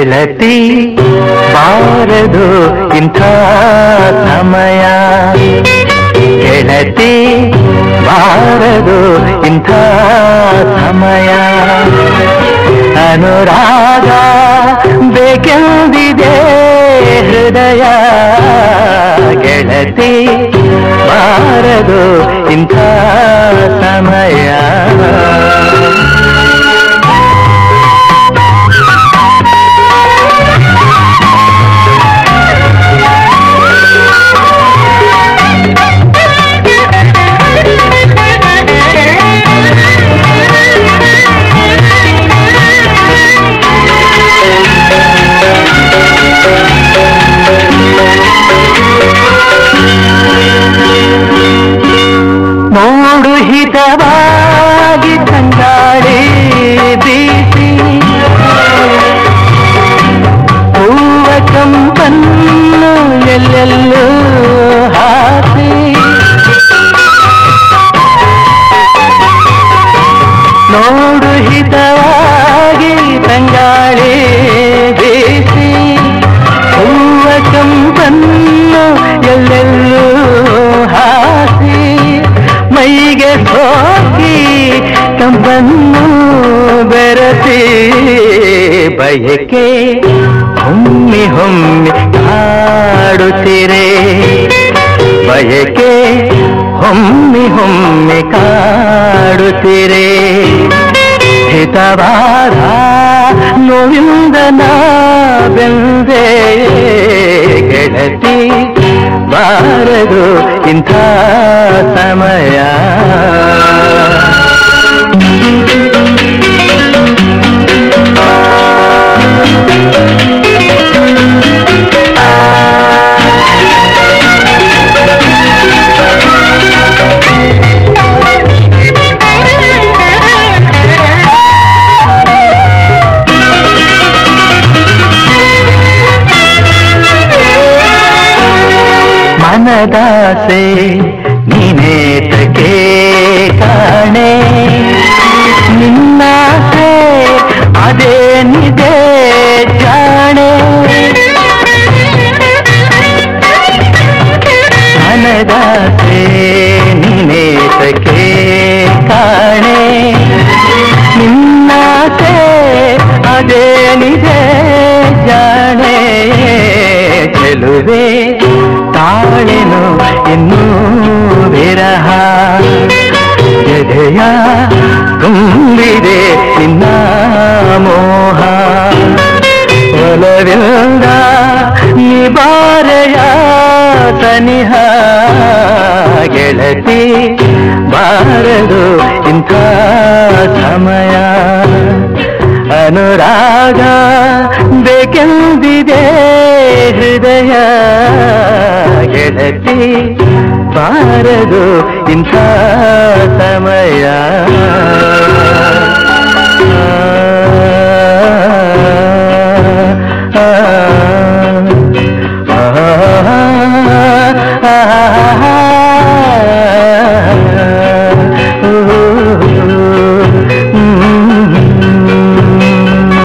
ಗೆಳತಿ ಬಾರದು ಇಂಥ ಸಮಯ. ಗೆಳತಿ ಬಾರದು ಇಂಥ ಸಮಯ. ಅನುರಾಗ ಬೇಕೆಂದಿದೆ ಹೃದಯ. ಗೆಳತಿ ಬಾರದು ಇಂಥ ಸಮಯ. ನೋಡು ಹಿತವಾಗಿ ತಂಗಾಳಿ ಬೀಸಿ, ಹೂವ ಕಂಪನ್ನು ಎಲ್ಲೆಲ್ಲೂ ಹಾಸಿ, ಮೈಗೆ ಸೋಕಿ ಕಂಪನ್ನು ಬೆರತಿ ಬಯಕೆ ಹೊಮ್ಮಿ ಹೊಮ್ಮಿ ಕಾಡುತ್ತೀರೆ, ಬಯಕೆ ಹೊಮ್ಮಿ ಹೊಮ್ಮಿ ಕಾಡುತ್ತೀರೆ. ಹಿತವಾದ ನೋವಿಂದ ನಾ ಬೆಂದೆ ಗೆಳತಿ ಬಾರದು ಇಂಥ ಸಮಯ ಮನದಾಸೆ ನೀನೇತಕ್ಕೆ ಕಾಣೆ ತಾಳೆನು ಇನ್ನೂ ವಿರಹ ಎದೆಯ ತುಂಬಿದೆ ನಿನ್ನ ಮೋಹ. ಒಲವಿಂದ ನಿಬಾರೆಯ ತನಿಹ. ಗೆಳತಿ, ಬಾರದು ಇಂಥ ಸಮಯ. ಅನುರಾಗ ಬೇಕೆಂದಿದೆ ಹೃದಯ. ಗೆಳತಿ ಬಾರದು ಇಂಥ ಸಮಯ.